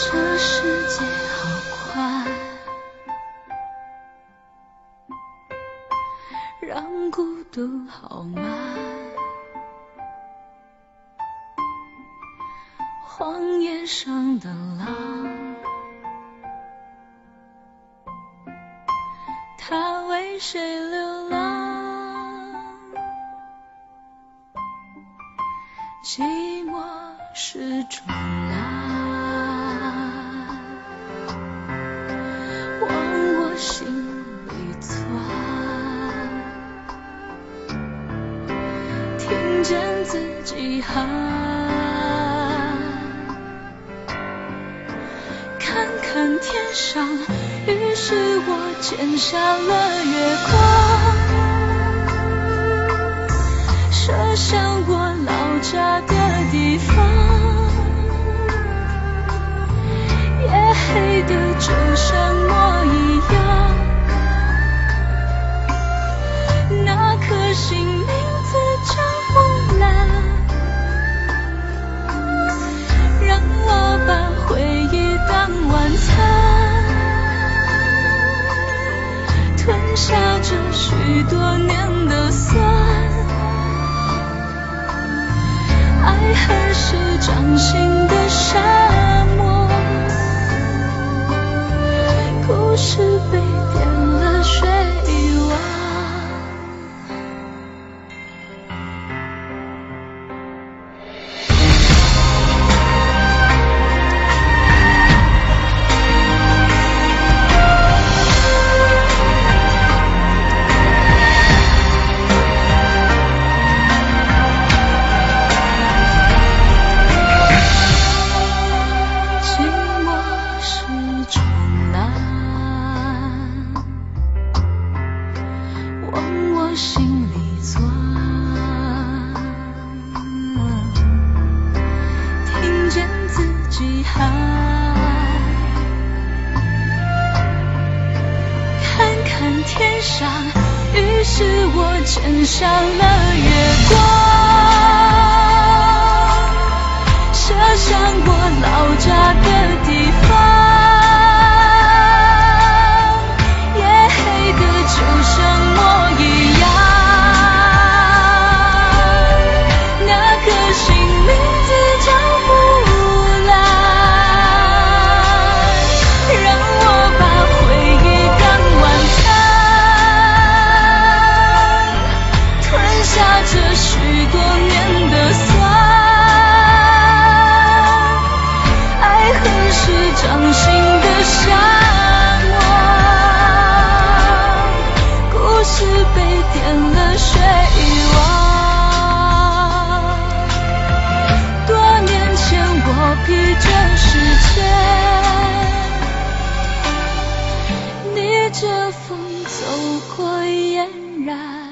这世界好宽，让孤独好慢。荒野上的狼，它为谁流浪？寂寞是种蓝，心里钻，听见自己喊，看看天上，于是我剪下了月光。射向我多年的酸。爱恨是掌心心里钻。听见自己喊，看看天上，于是我捡上了月光。射向我老许多年的酸。爱恨是掌心的沙漠，故事被点了水汪。多年前我疲倦世间，逆着风走过嫣然。